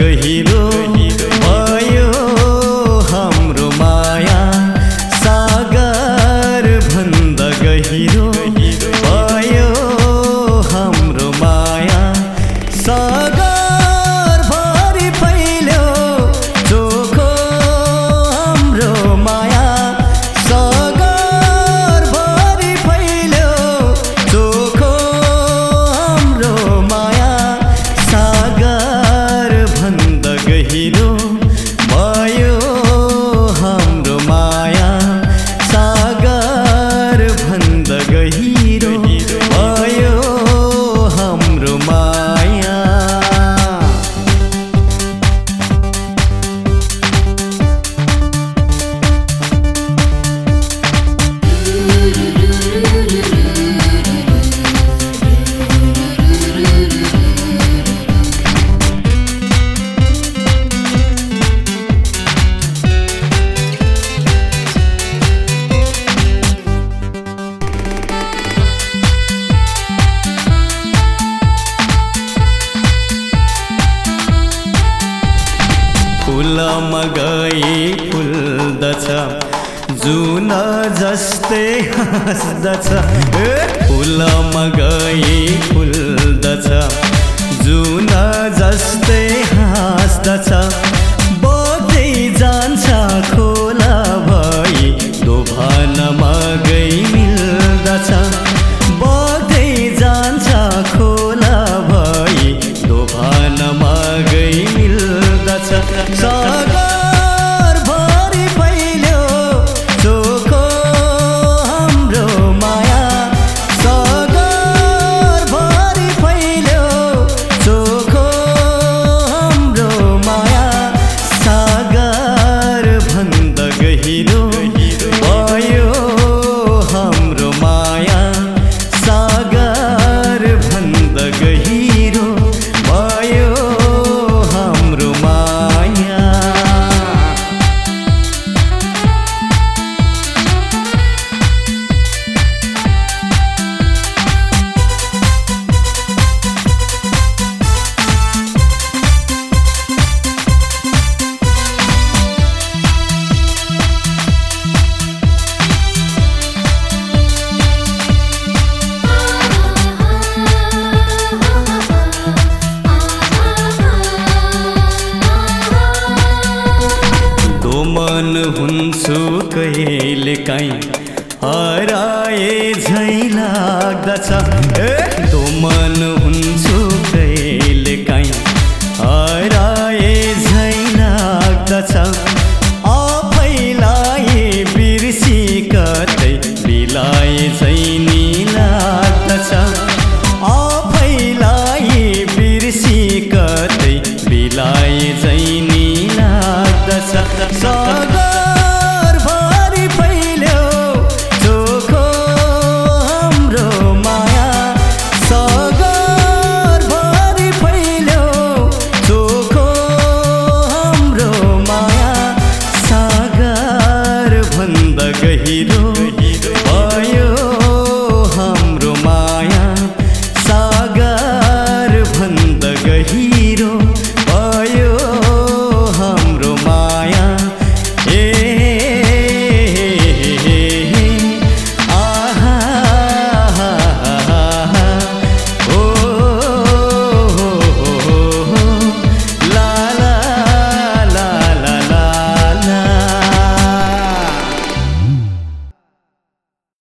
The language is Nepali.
这一路。He hero मगई फुल्दछ जुन जस्तै हाँस्दछ। फुल मगई कहिले काहीँ हराए झैँ लाग्दछ। मन हुन्छ। filho